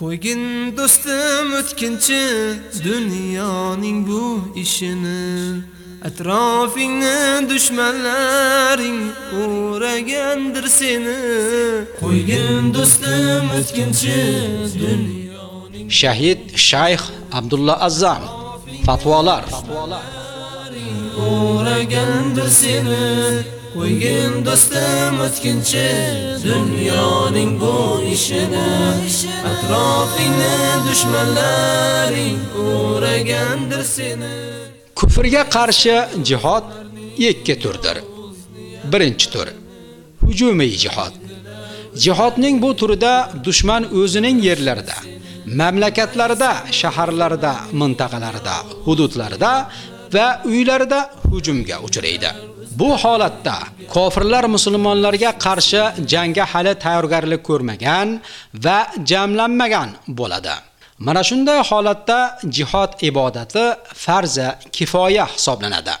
Qo'ygin do'stim o'tkinchi dunyoning bu ishini. Atrofingni dushmanlaring o'ragandir seni. Qo'ygin do'stim o'tkinchi dunyoning shahid shayx abdulla azzam fatvolar. O'ragandir seni qo'ygin do'stim o'tkinchi dunyoning bu ishini atrofingni dushmanlaring o'ragandir seni. Kufrga qarshi jihod ikki turdir. Birinchi tur hujumiy jihod. Jihodning bu turida dushman o'zining yerlarida mamlakatlarida shaharlarida mintaqalarida hududlarida va uylarida hujumga uchraydi. Bu holatda kofirlar musulmonlarga qarshi jangga hali tayyorgarlik ko'rmagan va jamlanmagan bo'ladi Mana shunday holatda jihod ibodati farza kifoya hisoblanadi.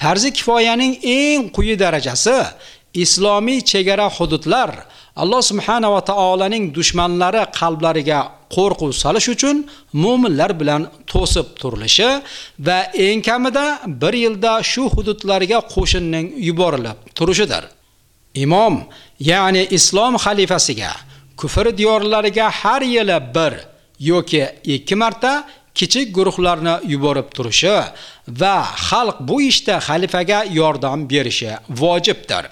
Farzi kifoyaning eng quyi darajasi islomiy chegara hududlar Alloh subhanahu va taolaning dushmanlari qalblariga qo'rquv solish uchun mu'minlar bilan to'sib turilishi va eng kamida bir yilda shu hududlarga qo'shinning yuborilib turishidir. Imom, ya'ni islom xalifasiga kufr diyorlariga har yili bir yoki ikki marta kichik guruhlarni yuborib turishi va xalq bu ishda xalifaga yordam berishi vojibdir.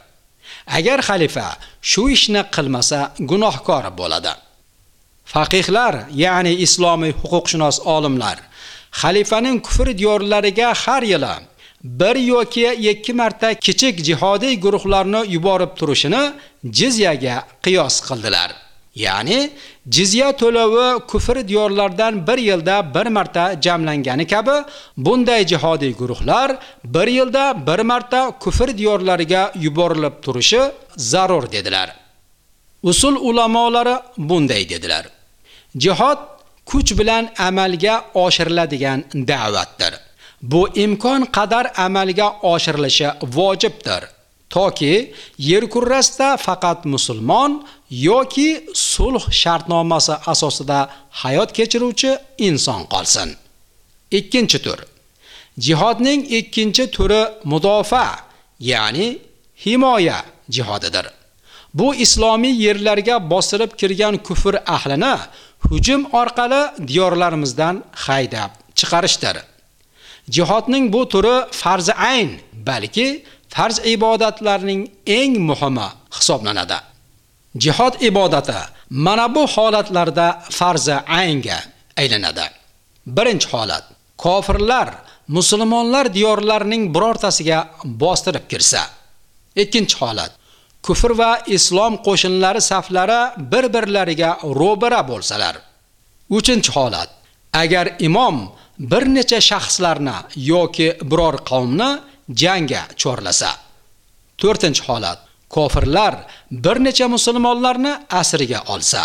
Agar xalifa shu ishni qilmasa gunohkor bo'ladi. Faqihlar, ya'ni islomiy huquqshunos olimlar xalifaning kufr diyorlariga har yili bir yoki ikki marta kichik jihodiy guruhlarni yuborib turishini jizyaga qiyos qildilar. Ya'ni jizya to'lovi kufr diyorlardan bir yilda bir marta jamlangani kabi bunday jihodiy guruhlar bir yilda bir marta kufr diyorlariga yuborilib turishi zarur dedilar. Usul ulamolari bunday dedilar. Jihod kuch bilan amalga oshiriladigan da'vatdir. Bu imkon qadar amalga oshirilishi vojibdir. toki yer kurrasida faqat musulmon yoki sulh shartnomasi asosida hayot kechiruvchi inson qolsin. Ikkinchi tur. Jihodning ikkinchi turi mudofa, ya'ni himoya jihodidir. Bu islomiy yerlarga bostirib kirgan kufr ahlini hujum orqali diyorlarimizdan haydab chiqarishdir. Jihodning bu turi farzi ayn, balki farz ibodatlarning eng muhimi hisoblanadi. Jihod ibodati mana bu holatlarda farzi aynga aylanadi. Birinchi holat: kofirlar musulmonlar diyorlarining birortasiga bostirib kirsa. Ikkinchi holat: kufr va islom qo'shinlari saflari bir-birlariga ro'bara bo'lsalar. Uchinchi holat: agar imom bir necha shaxslarni yoki biror qavmni jangga chorlasa. 4-holat kofirlar bir necha musulmonlarni asriga olsa.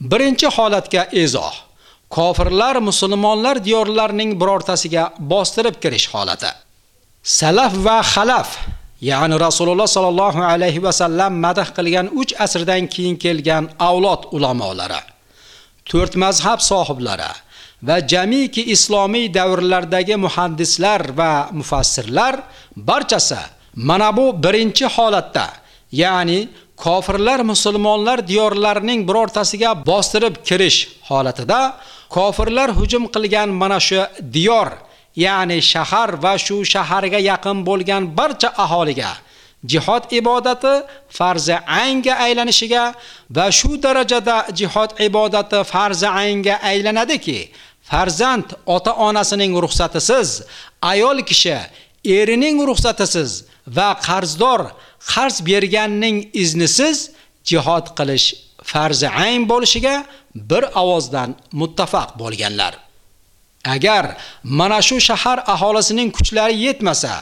Birinchi holatga izoh. Kofirlar musulmonlar diyorlarining birortasiga bostirib kirish holati. Salaf va xalaf, ya'ni Rasululloh sallallohu alayhi va sallam madh qilgan 3 asrdan keyin kelgan avlod ulamolari, to'rt mazhab sohiblari va jamiki islomiy davrlardagi muhaddislar va mufassirlar barchasi mana bu birinchi holatda, ya'ni kofirlar musulmonlar diyorlarining birortasiga bostirib kirish holatida kofirlar hujum qilgan mana shu diyor, ya'ni shahar va shu shaharga yaqin bo'lgan barcha aholiga jihod ibodati farzi aynga aylanishiga va shu darajada jihod ibodati farzi aynga aylanadiki, farzand ota-onasining ruxsatisiz, ayol kishi erining ruxsatisiz va qarzdor qarz berganning iznisiz jihod qilish farzi ayn bo'lishiga bir ovozdan muttafaq bo'lganlar. Agar mana shu shahar aholisining kuchlari yetmasa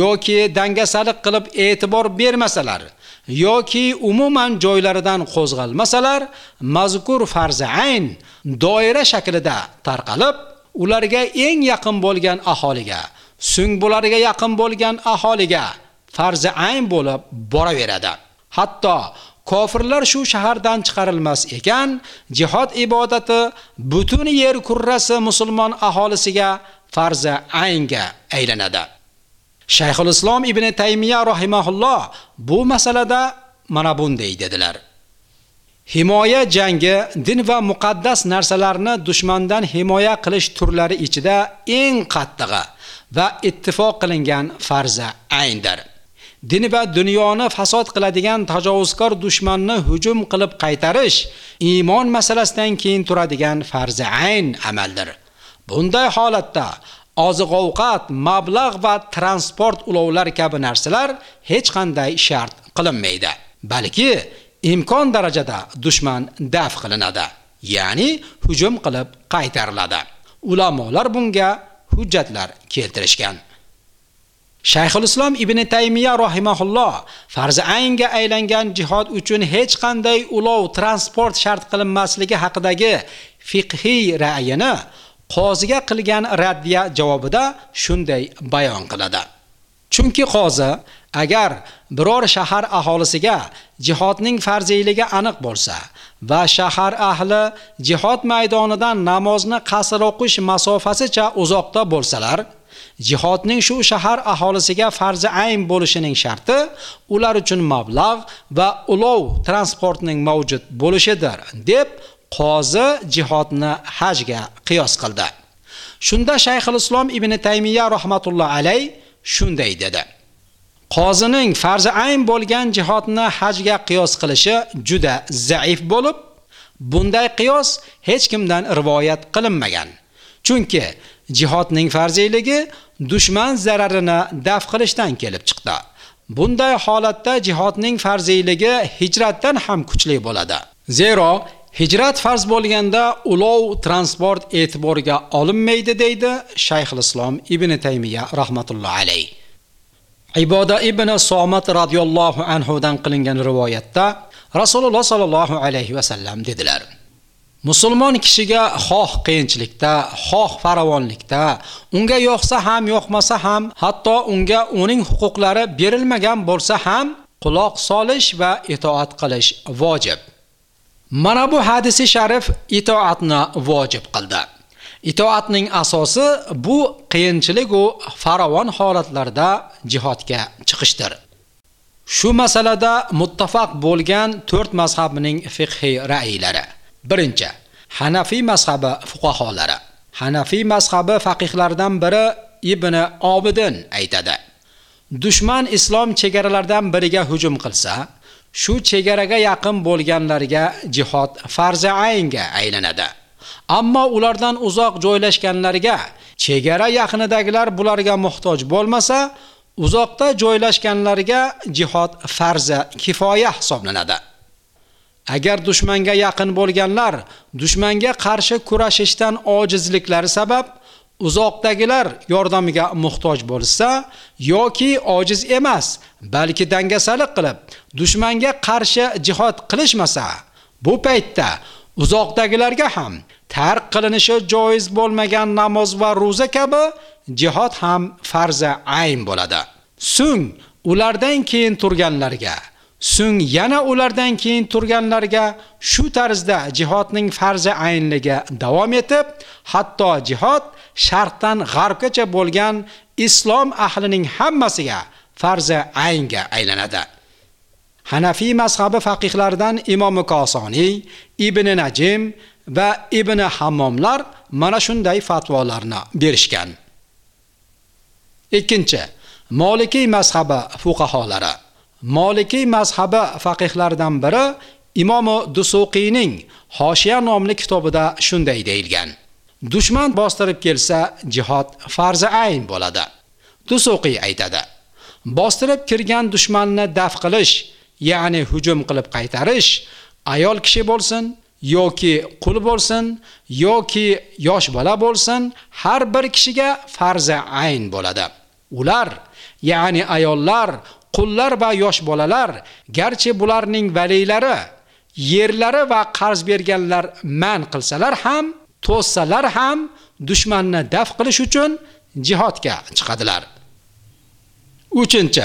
yoki dangasalik qilib e'tibor bermasalar yoki umuman joylaridan qo'zg'almasalar, mazkur farzi ayn doira shaklida tarqalib, ularga eng yaqin bo'lgan aholiga, so'ng bularga yaqin bo'lgan aholiga farzi ayn bo'lib boraveradi. Hatto kofirlar shu shahardan chiqarilmas ekan, jihod ibodati butun yer kurrasi musulmon aholisiga farza aynga aylanadi. Shayxul Islom ibn Taymiya rahimahulloh bu masalada mana bunday dedilar. Himoya jangi din va muqaddas narsalarni dushmandan himoya qilish turlari ichida eng qattig'i va ittifoq qilingan farza ayndir. Dini va dunyoni fasod qiladigan tajovuzkor dushmanni hujum qilib qaytarish iymon masalasidan keyin turadigan farzi ayn amaldir. Bunday holatda oziq-ovqat, mablag' va transport ulovlar kabi narsalar hech qanday shart qilinmaydi. Balki imkon darajada dushman daf qilinadi, ya'ni hujum qilib qaytariladi. Ulamolar bunga hujjatlar keltirishgan. Shayxul Islom ibn Taymiya rahimahulloh farzi aynga aylangan jihod uchun hech qanday ulov transport shart qilinmasligi haqidagi fiqhiy ra'yini qoziga qilgan raddiya javobida shunday bayon qiladi. Chunki qozi agar biror shahar aholisiga jihodning farziyligi aniq bo'lsa va shahar ahli jihod maydonidan namozni qasr o'qish masofasicha uzoqda bo'lsalar, jihodning shu shahar aholisiga farzi ayn bo'lishining sharti ular uchun mablag' va ulov transportning mavjud bo'lishidir deb qozi jihodni hajga qiyos qildi. Shunda Shayxul Islom ibn Taymiya rahmatulloh alay shunday dedi. Qozining farzi ayn bo'lgan jihodni hajga qiyos qilishi juda zaif bo'lib, bunday qiyos hech kimdan rivoyat qilinmagan. Chunki jihodning farziyligi dushman zararini daf qilishdan kelib chiqdi. Bunday holatda jihodning farziyligi hijratdan ham kuchli bo'ladi. Zero hijrat farz bo'lganda ulov transport e'tiborga olinmaydi deydi Shayxul Islom ibn Taymiya rahmatullohi alayh. Iboda ibn Somat radhiyallohu anhu dan qilingan rivoyatda Rasululloh sallallohu alayhi va sallam dedilar: Musulmon kishiga xoh qiyinchilikda, xoh farovonlikda, unga yo'qsa ham, yo'qmasa ham, hatto unga uning huquqlari berilmagan bo'lsa ham quloq solish va itoat qilish vojib. Mana bu hadisi sharif itoatni vojib qildi. Itoatning asosi bu qiyinchilik u farovon holatlarda jihodga chiqishdir. Shu masalada muttafaq bo'lgan 4 mazhabning fiqhiy ra'ylari. Birinchi, Hanafiy mazhabi fuqaholari. Hanafiy mazhabi faqihlaridan biri Ibn Obidin aytadi: Dushman islom chegaralaridan biriga hujum qilsa, shu chegaraga yaqin bo'lganlarga jihod farzi aynga aylanadi. Ammo ulardan uzoq joylashganlarga, chegara yaqinidagilar bularga muhtoj bo'lmasa, uzoqda joylashganlarga jihod farzi kifoya hisoblanadi. Agar dushmanga yaqin bo'lganlar dushmanga qarshi kurashishdan ojizliklari sabab uzoqdagilar yordamiga muhtoj bo'lsa yoki ojiz emas, balki dangasalik qilib dushmanga qarshi jihod qilishmasa, bu paytda uzoqdagilarga ham tark qilinishi joiz bo'lmagan namoz va roza kabi jihod ham farzi ayn bo'ladi. So'ng ulardan keyin turganlarga So'ng yana ulardan keyin turganlarga shu tarzda jihodning farzi aynligi davom etib, hatto jihod sharqdan g'arbgacha bo'lgan islom ahlining hammasiga farzi aynga aylanadi. Hanafi mazhabi faqihlaridan Imom Kosoniy, Ibn Najim va Ibn Hammomlar mana shunday fatvolarni berishgan. Ikkinchi, Maliki mazhabi fuqaholari Maliki mazhabi faqihlaridan biri Imom Dusuqiyning Hoshiya nomli kitobida shunday deyilgan. Dushman bostirib kelsa, jihad farzi ayn bo'ladi. Dusuqiy aytadi: Bostirib kirgan dushmanni daf qilish, ya'ni hujum qilib qaytarish, ayol kishi bo'lsin yoki qul bo'lsin yoki yosh bola bo'lsin, har bir kishiga farzi ayn bo'ladi. Ular, ya'ni ayollar qullar va yosh bolalar garchi bularning valilari yerlari va qarz berganlar man qilsalar ham to'ssalar ham dushmanni daf qilish uchun jihodga chiqadilar 3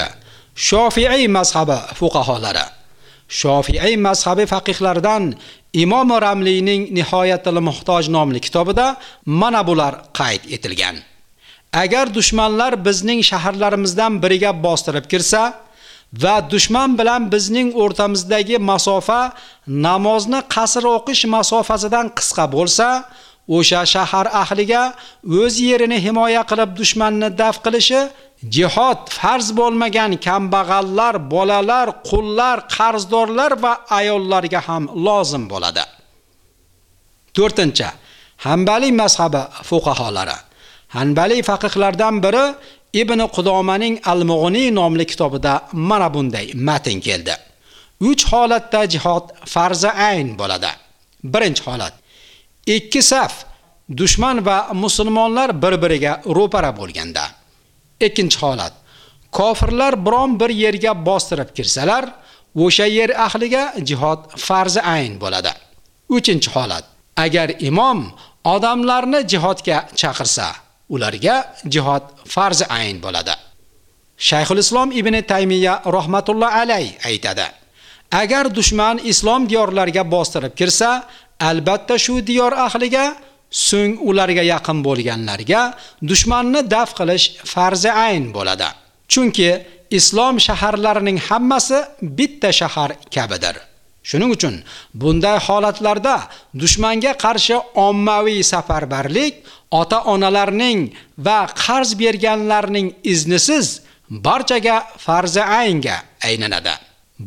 Shofiiy mazhabi fuqaholari Shofiiy mazhabi faqihlaridan Imom Ramliyning Nihoyatul Muhtoj nomli kitobida mana bular qayd etilgan. Agar dushmanlar bizning shaharlarimizdan biriga bostirib kirsa va dushman bilan bizning o'rtamizdagi masofa namozni qasr o'qish masofasidan qisqa bo'lsa, o'sha shahar ahliga o'z yerini himoya qilib dushmanni daf qilishi jihod farz bo'lmagan kambag'allar, bolalar, qullar, qarzdorlar va ayollarga ham lozim bo'ladi. 4. Hanbali mazhabi fuqaholari. Hanbali faqihlardan biri Ibn Qudomaning Al-Mughni nomli kitobida mana bunday matn keldi. 3 holatda jihod farzi ayn bo'ladi. Birinchi holat ikki saf dushman va musulmonlar bir-biriga ro'para bo'lganda. Ikkinchi holat kofirlar biron bir yerga bostirib kirsalar, o'sha yer ahliga jihod farzi ayn bo'ladi. Uchinchi holat agar imom odamlarni jihodga chaqirsa, ularga jihod farzi ayn bo'ladi. Shayxul Islom ibn Taymiya rahmatulloh alay aytadi: Agar dushman islom diyorlariga bostirib kirsa, albatta shu diyor ahliga so'ng ularga yaqin bo'lganlarga dushmanni daf qilish farzi ayn bo'ladi. Chunki islom shaharlarining hammasi bitta shahar kabidir. Shuning uchun bunday holatlarda dushmanga qarshi ommaviy safarbarlik ota-onalarning va qarz berganlarning iznisiz barchaga farzi aynga aylanadi.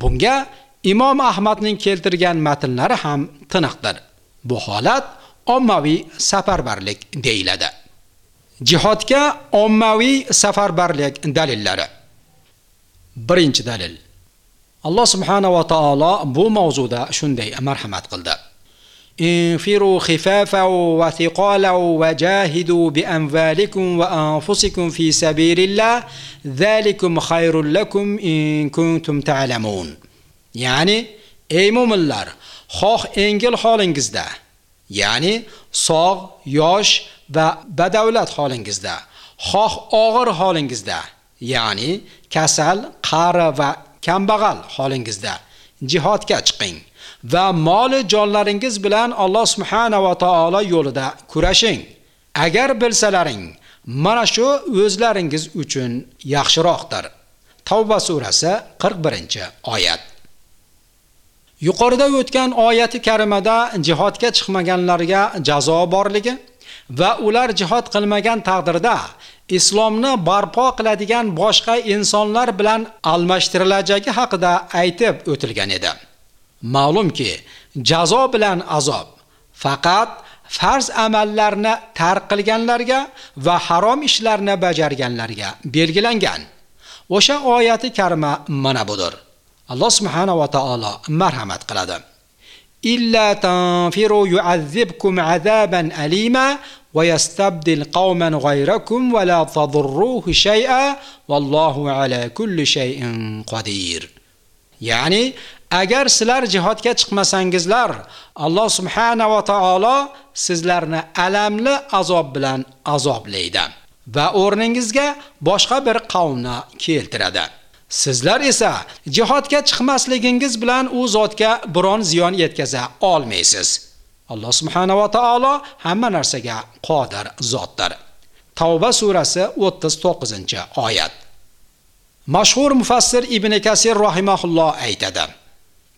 Bunga Imom Ahmadning keltirgan matnlari ham tiniqdir. Bu holat ommaviy safarbarlik deyiladi. Jihodga ommaviy safarbarlik dalillari. Birinchi dalil. Alloh subhanahu va taolo bu mavzuda shunday marhamat qildi. انفروا خفافا وثقالا وجاهدوا بأنفالكم وأنفسكم في سبيل الله ذلكم خير لكم إن كنتم تعلمون ya'ni ey mo'minlar xoh engil holingizda ya'ni sog' yosh va badavlat holingizda xoh og'ir holingizda ya'ni kasal qari va kambag'al holingizda. Jihodga chiqing va moli jonlaringiz bilan Alloh subhanahu va taolo yo'lida kurashing. Agar bilsalaring mana shu o'zlaringiz uchun yaxshiroqdir. Tavba surasi 41 oyat. Yuqorida o'tgan oyati karimada jihodga chiqmaganlarga jazo borligi va ular jihod qilmagan taqdirda islomni barpo qiladigan boshqa insonlar bilan almashtirilajagi haqida aytib o'tilgan edi. Ma'lumki, jazo bilan azob faqat farz amallarni tark qilganlarga va harom ishlarni bajarganlarga belgilangan. O'sha oyati karima mana budir. Alloh subhanahu va taolo marhamat qiladi. Illa tanfiru yu'azzibkum azaban alima va yastabdil qauman ghayrakum va la tadurruhu shay'a vallohu ala kulli shay'in. Ya'ni agar sizlar jihodga chiqmasangizlar, Alloh subhanahu va taolo sizlarni alamli azob bilan azoblaydi va o'rningizga boshqa bir qavmni keltiradi. Sizlar esa jihodga chiqmasligingiz bilan u zotga biron ziyon yetkaza olmaysiz. Alloh subhanahu va taolo hamma narsaga qodir zotdir. Tavba surasi 39-oyat. Mashhur mufassir Ibn Kasir rahimahulloh aytadi: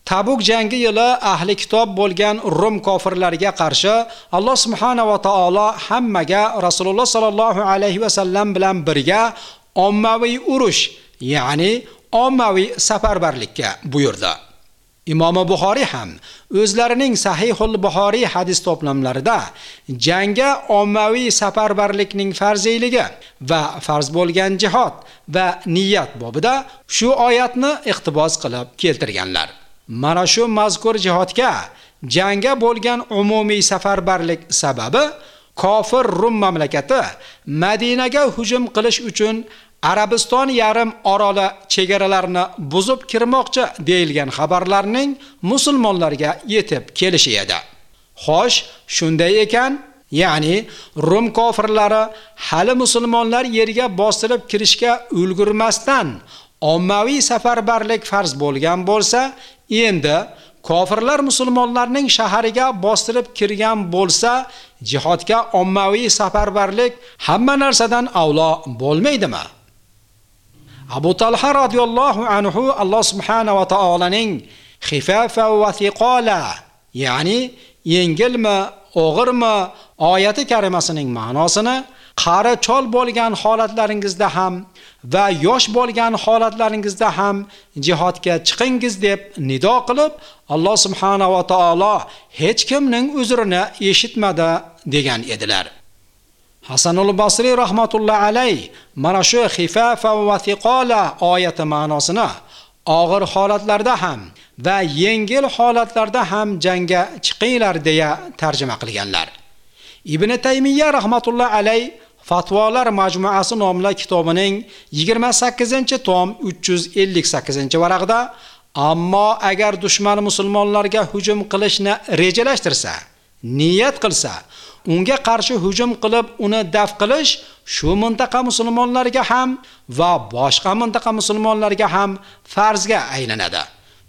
Tabuk jangi yili ahli kitob bo'lgan Rum kofirlariga qarshi Alloh subhanahu va taolo hammaga Rasululloh sallallohu alayhi va sallam bilan birga ommaviy urush, ya'ni ommaviy safarbarlikka buyurdi. Imom Buxoriy ham o'zlarining Sahihul Buxoriy hadis to'plamlarida jangga ommaviy safarbarlikning farziyligi va farz bo'lgan jihod va niyat bobida shu oyatni iqtibos qilib keltirganlar. Mana shu mazkur jihodga jangga bo'lgan umumiy safarbarlik sababi kofir Rum mamlakati Madinaga hujum qilish uchun Arabiston yarim oroli chegaralarini buzib kirmoqchi deyilgan xabarlarning musulmonlarga yetib kelishi edi. Xo'sh, shunday ekan, ya'ni Rum kofirlari hali musulmonlar yerga bostirib kirishga ulgurmasdan ommaviy safarbarlik farz bo'lgan bo'lsa, endi kofirlar musulmonlarning shahariga bostirib kirgan bo'lsa, jihodga ommaviy safarbarlik hamma narsadan avlo bo'lmaydimi? Abu Talha radhiyallohu anhu Alloh subhanahu va taolaning xifafa va thiqola, ya'ni yengilmi, og'irmi oyati karimasining ma'nosini qari chol bo'lgan holatlaringizda ham va yosh bo'lgan holatlaringizda ham jihodga chiqingiz deb nido qilib Alloh subhanahu va taolo hech kimning uzrini eshitmadi degan edilar. Hasanul Basri rahmatulloh alayh mana shu xifafa va thiqala oyati ma'nosini og'ir holatlarda ham va yengil holatlarda ham jangga chiqinglar deya tarjima qilganlar. Ibn Taymiyya rahmatulloh alayh Fatvolar majmuasi nomli kitobining 28-tom 358-varaqda ammo agar dushman musulmonlarga hujum qilishni rejalashtirsa, niyat qilsa, unga qarshi hujum qilib uni daf qilish shu mintaqa musulmonlariga ham va boshqa mintaqa musulmonlariga ham farzga aylanadi.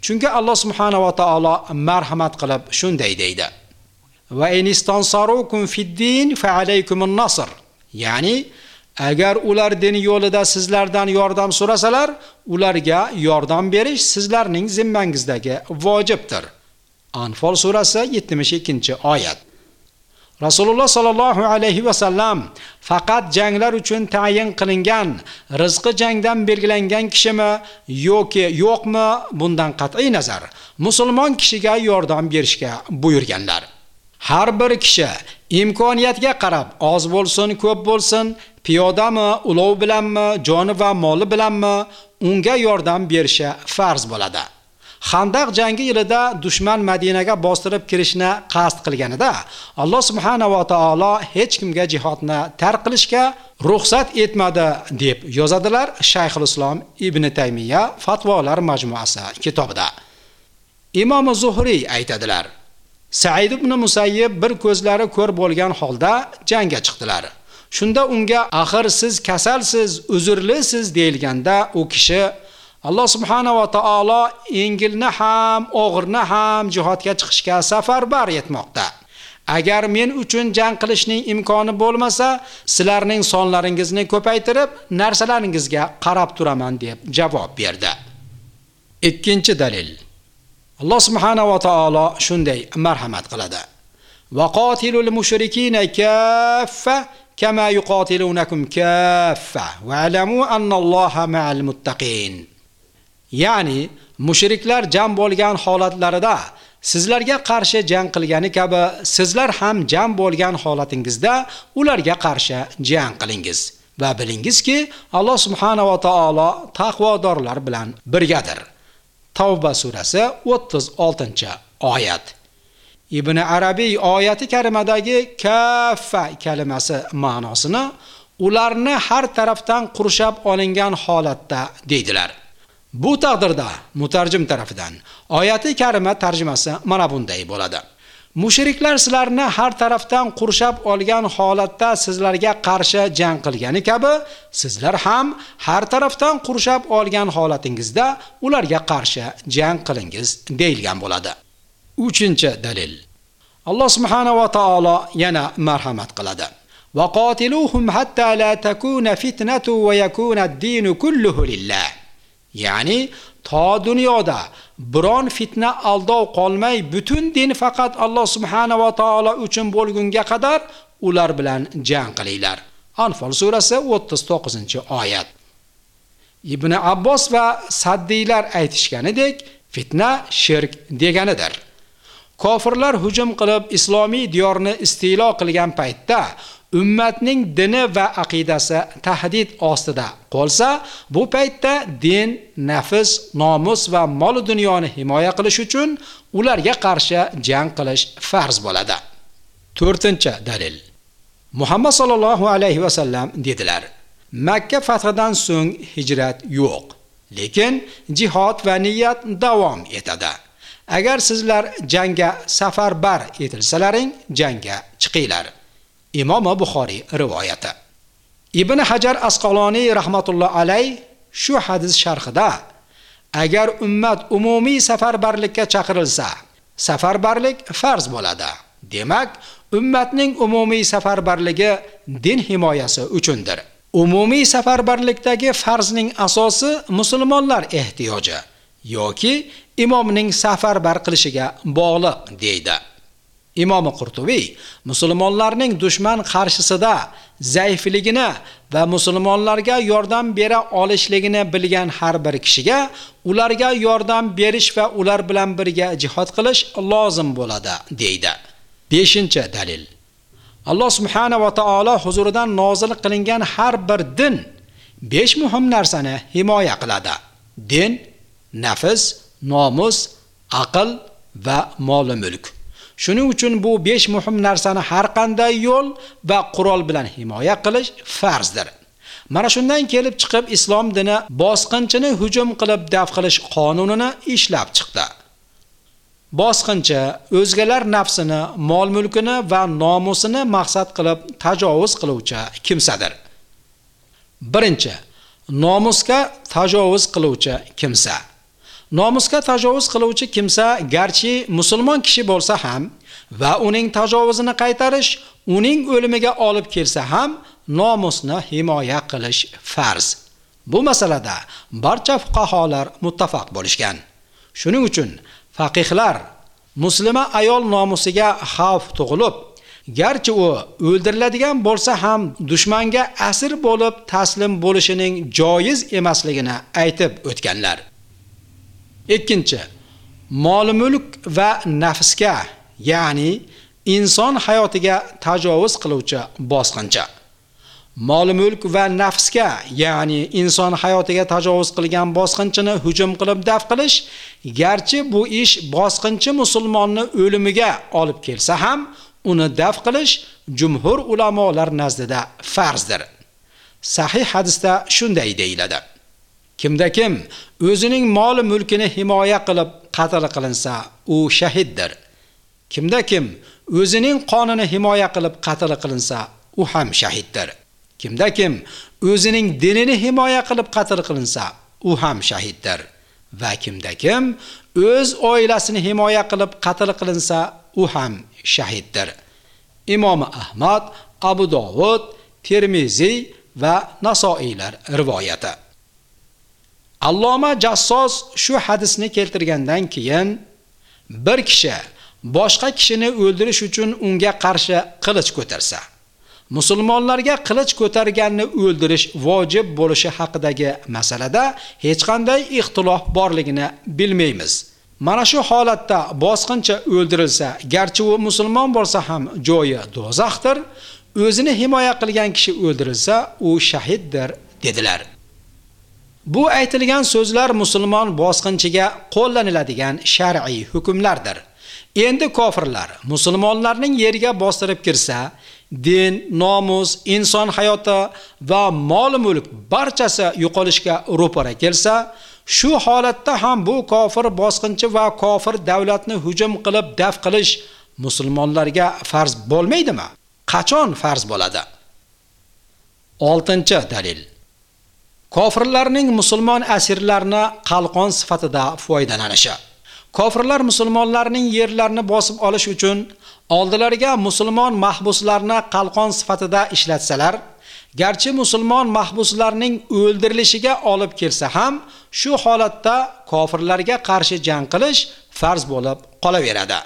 Chunki Alloh subhanahu va taolo marhamat qilib shunday deydi: "Va inistansarukum fiddin fa alaykumun nasr." Ya'ni agar ular din yo'lida sizlardan yordam so'rasalar, ularga yordam berish sizlarning zimmangizdagi vojibdir. Anfal surasi 72-oyat. Rasululloh sallallohu alayhi va sallam faqat janglar uchun tayin qilingan rizqi jangdan belgilangan kishimi yoki yo'qmi bundan qat'iy nazar musulmon kishiga yordam berishga buyurganlar. Har bir kishi imkoniyatga qarab oz bo'lsin, ko'p bo'lsin, piyodami, ulov bilanmi, joni va moli bilanmi unga yordam berishi farz bo'ladi. Xandaq jangi yilida dushman Madinaga bostirib kirishni qasd qilganida Alloh subhanahu va taolo hech kimga jihodni tark qilishga ruxsat etmadi deb yozadilar Shayxul Islom Ibn Taymiya Fatvolar majmuasi kitobida. Imom Zuhriy aytadilar: Said ibn Musayyib bir ko'zlari ko'r bo'lgan holda jangga chiqdilar. Shunda unga axir siz kasalsiz, uzrlisiz deyilganda u kishi Alloh subhanahu va taolo yengilni ham, og'irni ham jihodga chiqishga safarbar etmoqda. Agar men uchun jang qilishning imkoni bo'lmasa, sizlarning sonlaringizni ko'paytirib, narsalaringizga qarab turaman deb javob berdi. Ikkinchi dalil Alloh subhanahu va taolo shunday marhamat qiladi. Vaqatilul mushrikina kaffa kama yuqatilunakum kaffa va alamu anna ma'al muttaqin. Ya'ni mushriklar jam bo'lgan holatlarida sizlarga qarshi jang qilgani kabi sizlar ham jam bo'lgan holatingizda ularga qarshi jang qilingiz va bilingizki Alloh subhanahu va taolo taqvodorlar bilan birgadir. Tavba surasi 36-oyat. Ibn Arabiy oyati karimadagi kaffa kalimasi ma'nosini ularni har tarafdan qurshab olingan holatda deydilar. Bu taqdirda mutarjim tarafidan oyati karima tarjimasi mana bunday bo'ladi. Mushriklar sizlarni har tarafdan qurshab olgan holatda sizlarga qarshi jang qilgani kabi, sizlar ham har tarafdan qurshab olgan holatingizda ularga qarshi jang qilingiz deyilgan bo'ladi. 3-dalil. Alloh subhanahu va taolo yana marhamat qiladi. Va qatiluhum hatta la takuna fitnatu va yakuna ad-din kulluhu lillah. Ya'ni to dunyoda biron fitna aldov qolmay butun din faqat Alloh subhanahu va taolo uchun bo'lgunga qadar ular bilan jang qilinglar. Anfal surasi 39-oyat. Ibn Abbos va Saddiylar aytishganidek, fitna shirk deganidir. Kofirlar hujum qilib islomiy diyorni istilo qilgan paytda ummatning dini va aqidasi tahdid ostida qolsa, bu paytda din, nafs, nomus va mol dunyoni himoya qilish uchun ularga qarshi jang qilish farz bo'ladi. 4-dalil. Muhammad sallallohu alayhi va sallam dedilar: Makka fathidan so'ng hijrat yo'q, lekin jihod va niyat davom etadi. Agar sizlar jangga safarbar etilsalaring, jangga chiqinglar. Imom Buxoriy rivoyati. Ibn Hajar Asqaloniy rahmatulloh alay shu hadis sharhida agar ummat umumiy safarbarlikka chaqirilsa, safarbarlik farz bo'ladi. Demak, ummatning umumiy safarbarligi din himoyasi uchundir. Umumiy safarbarlikdagi farzning asosi musulmonlar ehtiyoji yoki imomning safarbar qilishiga bog'liq deydi. Imom Qurtubiy musulmonlarning dushman qarshisida zaifligini va musulmonlarga yordam bera olishligini bilgan har bir kishiga ularga yordam berish va ular bilan birga jihad qilish lozim bo'ladi deydi. 5-dalil. Alloh subhanahu va taolo huzuridan nozil qilingan har bir din 5 muhim narsani himoya qiladi. Din, nafs, nomus, aql va mol mulk. Shuning uchun bu 5 muhim narsani har qanday yo'l va qurol bilan himoya qilish farzdir. Mana shundan kelib chiqib islom dini bosqinchini hujum qilib daf qilish qonunini ishlab chiqdi. Bosqinchi o'zgalar nafsini, mol mulkini va nomusini maqsad qilib tajovuz qiluvchi kimsadir. Birinchi, nomusga tajovuz qiluvchi kimsa. Nomusga tajovuz qiluvchi kimsa garchi musulmon kishi bo'lsa ham va uning tajovuzini qaytarish uning o'limiga olib kelsa ham nomusni himoya qilish farz. Bu masalada barcha fuqaholar muttafaq bo'lishgan. Shuning uchun faqihlar muslima ayol nomusiga xavf tug'ilib, garchi u o'ldiriladigan bo'lsa ham dushmanga asir bo'lib taslim bo'lishining joiz emasligini aytib o'tganlar. Ikkinchi, mol mulk va nafsga, ya'ni inson hayotiga tajovuz qiluvchi bosqinchi. Mol mulk va nafsga, ya'ni inson hayotiga tajovuz qilgan bosqinchini hujum qilib daf qilish, garchi bu ish bosqinchi musulmonni o'limiga olib kelsa ham, uni daf qilish jumhur ulamolar nazdida farzdir. Sahih hadisda shunday deyiladi: Kimda kim o'zining moli mulkini himoya qilib qatl qilinsa, u shahiddir. Kimda kim o'zining qonini himoya qilib qatl qilinsa, u ham shahiddir. Kimda kim o'zining dinini himoya qilib qatl qilinsa, u ham shahiddir. Va kimda kim o'z oilasini himoya qilib qatl qilinsa, u ham shahiddir. Imom Ahmad, Abu Dovud, Termiziy va Nasoiylar rivoyati. Alloma Jassos shu hadisni keltirgandan keyin bir kishi boshqa kishini o'ldirish uchun unga qarshi qilich ko'tarsa, musulmonlarga qilich ko'targanni o'ldirish vojib bo'lishi haqidagi masalada hech qanday ixtilof borligini bilmaymiz. Mana shu holatda bosqinchi o'ldirilsa, garchi u musulmon bo'lsa ham joyi do'zaxdir, o'zini himoya qilgan kishi o'ldirilsa, u shahiddir dedilar. Bu aytilgan so'zlar musulmon bosqinchiga qo'llaniladigan shar'iy hukmlardir. Endi kofirlar musulmonlarning yeriga bostirib kirsa, din, nomus, inson hayoti va mol-mulk barchasi yo'qolishga ro'para kelsa, shu holatda ham bu kofir bosqinchi va kofir davlatni hujum qilib daf qilish musulmonlarga farz bo'lmaydimi? Qachon farz bo'ladi? 6-dalil Kofirlarning musulmon asirlarni qalqon sifatida foydalanishi. Kofirlar musulmonlarning yerlarini bosib olish uchun oldilariga musulmon mahbuslarni qalqon sifatida ishlatsalar, garchi musulmon mahbuslarning o'ldirilishiga olib kelsa ham, shu holatda kofirlarga qarshi jang qilish farz bo'lib qolaveradi.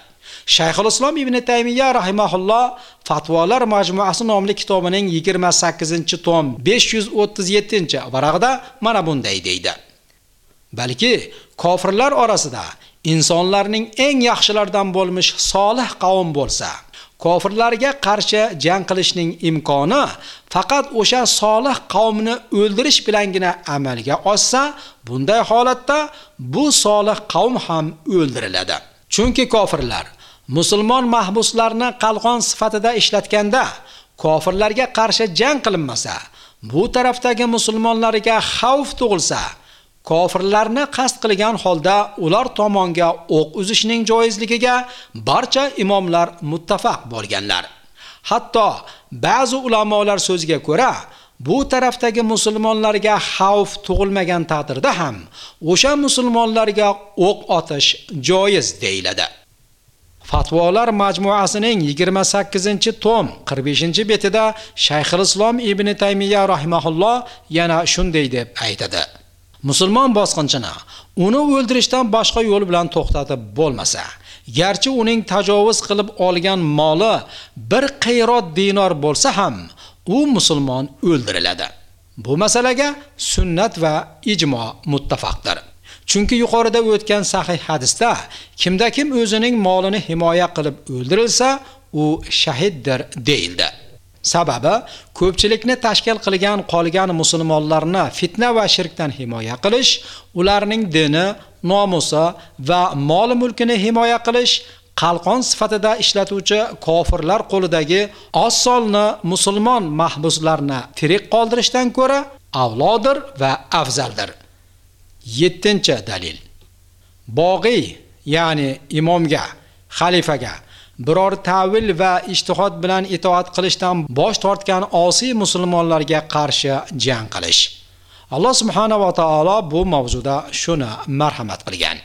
Shayxul Islom ibn Taymiya rahimaulloh Fatvolar majmuasi nomli kitobining 28-tom 537-varaqda mana bunday deydi. Balki kofirlar orasida insonlarning eng yaxshilaridan bo'lmish solih qavm bo'lsa, kofirlarga qarshi jang qilishning imkoni faqat o'sha solih qavmni o'ldirish bilangina amalga oshsa, bunday holatda bu solih qavm ham o'ldiriladi. Chunki kofirlar musulmon mahbuslarni qalqon sifatida ishlatganda kofirlarga qarshi jang qilinmasa, bu tarafdagi musulmonlarga xavf tug'ilsa, kofirlarni qasd qilgan holda ular tomonga o'q uzishning joizligiga barcha imomlar muttafaq bo'lganlar. Hatto ba'zi ulamolar so'ziga ko'ra, bu tarafdagi musulmonlarga xavf tug'ilmagan taqdirda ham o'sha musulmonlarga o'q otish joiz deyiladi. Fatvolar majmuasining 28-tom 45-betida Shayxul Islom Ibn Taymiya rahimahulloh yana shunday deb aytadi: Musulmon bosqinchini uni o'ldirishdan boshqa yo'l bilan to'xtatib bo'lmasa, garchi uning tajovuz qilib olgan moli bir qiyrot dinor bo'lsa ham, u musulmon o'ldiriladi. Bu masalaga sunnat va ijmo muttafaqdir. Chunki yuqorida o'tgan sahih hadisda kimda kim o'zining molini himoya qilib o'ldirilsa, u shahiddir deyildi. Sababi ko'pchilikni tashkil qilgan qolgan musulmonlarni fitna va shirkdan himoya qilish, ularning dini, nomusi va mol mulkini himoya qilish qalqon sifatida ishlatuvchi kofirlar qo'lidagi oz musulmon mahbuslarni tirik qoldirishdan ko'ra avlodir va afzaldir. 7-dalil. Bog'iy, ya'ni imomga, xalifaga biror ta'vil va ijtihod bilan itoat qilishdan bosh tortgan osiy musulmonlarga qarshi jang qilish. Alloh subhanahu va taolo bu mavzuda shuni marhamat qilgan.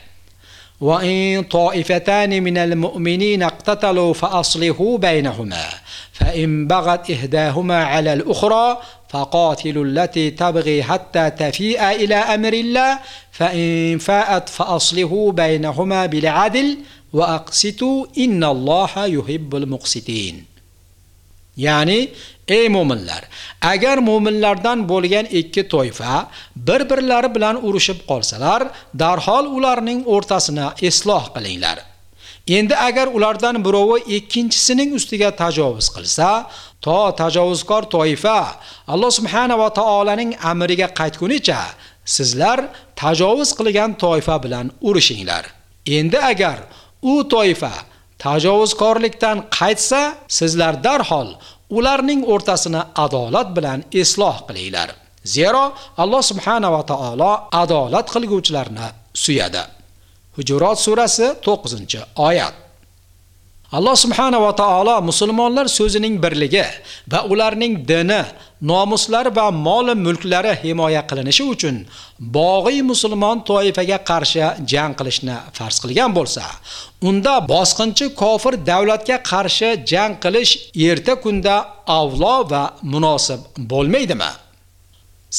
وإن طائفتان من المؤمنين اقتتلوا فأصلحوا بينهما فإن بغت إهداهما على الأخرى فقاتلوا التي تبغي حتى تفيء إلى أمر الله فإن فاءت فأصلحوا بينهما بالعدل وأقسطوا إن الله يحب المقسطين. يعني ey mo'minlar, agar mo'minlardan bo'lgan ikki toifa bir-birlari bilan urushib qolsalar, darhol ularning o'rtasini isloh qilinglar. Endi agar ulardan birovi ikkinchisining ustiga tajovuz qilsa, to tajovuzkor toifa Alloh subhanahu va taolaning amriga qaytgunicha sizlar tajovuz qilgan toifa bilan urushinglar. Endi agar u toifa tajovuzkorlikdan qaytsa, sizlar darhol ularning o'rtasini adolat bilan isloh qilinglar. Zero Alloh subhanahu va taolo adolat qilguvchilarni suyadi. Hujurat surasi 9-oyat. Alloh subhanahu va taolo musulmonlar so'zining birligi va ularning dini, nomuslari va mol mulklari himoya qilinishi uchun bog'iy musulmon toifaga qarshi jang qilishni farz qilgan bo'lsa, unda bosqinchi kofir davlatga qarshi jang qilish erta kunda avlo va munosib bo'lmaydimi?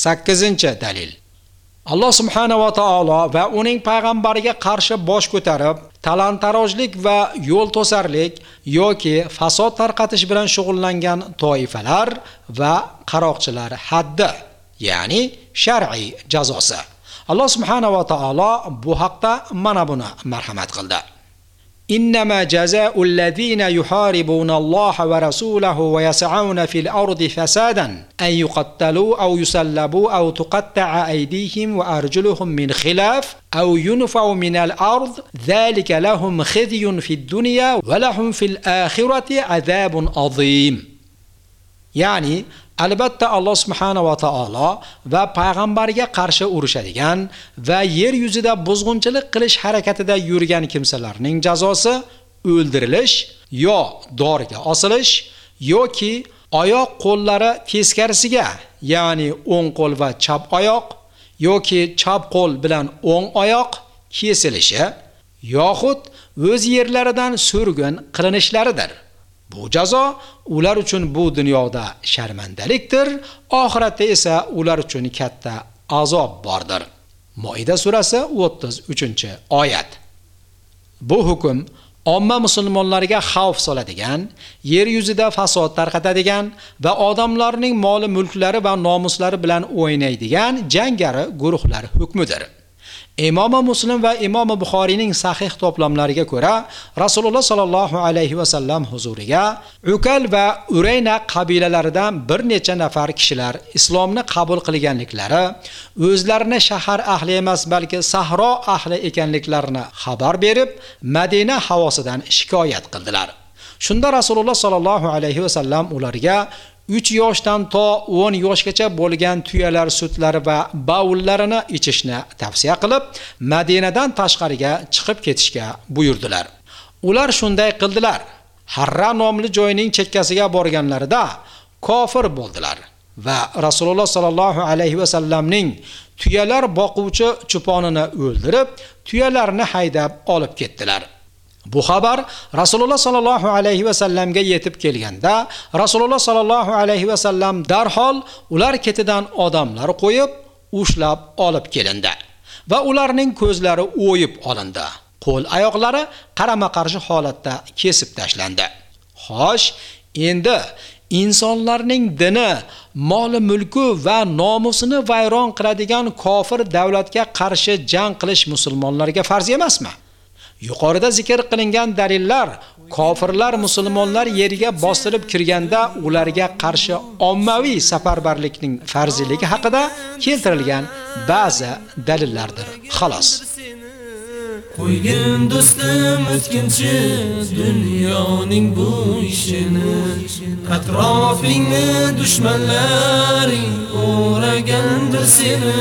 8-dalil Alloh subhanahu va taolo va uning payg'ambariga qarshi bosh ko'tarib, talantarojlik va yo'l to'sarlik yoki fasod tarqatish bilan shug'ullangan toifalar va qaroqchilar haddi, ya'ni shar'iy jazosi. Alloh subhanahu va taolo bu haqda mana buni marhamat qildi. إنما جزاء الذين يحاربون الله ورسوله ويسعون في الأرض فسادا أن يقتلوا أو يسلبوا أو تقطع أيديهم وأرجلهم من خلاف أو ينفوا من الأرض ذلك لهم خزي في الدنيا ولهم في الآخرة عذاب عظيم. يعني Albatta Alloh subhanahu va taolo va payg'ambarga qarshi urushadigan va yer yuzida buzg'unchilik qilish harakatida yurgan kimsalarning jazosi o'ldirilish yo doriga osilish yoki oyoq qo'llari teskarisiga, ya'ni o'ng qo'l va chap oyoq yoki chap qo'l bilan o'ng oyoq kesilishi yoxud o'z yerlaridan surgun qilinishlaridir. Bu jazo ular uchun bu dunyoda sharmandalikdir, oxiratda esa ular uchun katta azob bordir. Moida surasi 33-oyat. Bu hukm omma musulmonlarga xavf soladigan, yer yuzida fasod tarqatadigan va odamlarning moli mulklari va nomuslari bilan o'ynaydigan jangari guruhlar hukmidir. Imom Muslim va Imom Buxoriyning sahih to'plamlariga ko'ra, Rasululloh sallallohu alayhi va sallam huzuriga Ukal va Urayna qabilalaridan bir necha nafar kishilar islomni qabul qilganliklari, o'zlarini shahar ahli emas, balki sahro ahli ekanliklarini xabar berib, Madina havosidan shikoyat qildilar. Shunda Rasululloh sallallohu alayhi va sallam ularga 3 yoshdan to 10 yoshgacha bo'lgan tuyalar sutlari va baullarini ichishni tavsiya qilib, Madinadan tashqariga chiqib ketishga buyurdilar. Ular shunday qildilar. Harra nomli joyning chekkasiga borganlarida kofir bo'ldilar. va Rasululloh sallallohu alayhi va sallamning tuyalar boquvchi cho'ponini o'ldirib, tuyalarni haydab olib ketdilar. Bu xabar Rasululloh sallallohu alayhi va sallamga yetib kelganda, Rasululloh sallallohu alayhi va sallam darhol ular ketidan odamlar qo'yib, ushlab olib kelindi va ularning ko'zlari o'yib olindi. Qo'l oyoqlari qarama-qarshi holatda kesib tashlandi. Xo'sh, endi insonlarning dini, moli mulki va nomusini vayron qiladigan kofir davlatga qarshi jang qilish musulmonlarga farz emasmi? Yuqorida zikr qilingan dalillar kofirlar musulmonlar yeriga bostirib kirganda ularga qarshi ommaviy safarbarlikning farzligi haqida keltirilgan ba'zi dalillardir. Xolos. Qo'ygin do'stim o'tkinchi dunyoning bu ishini atrofingni dushmanlaring o'ragandir seni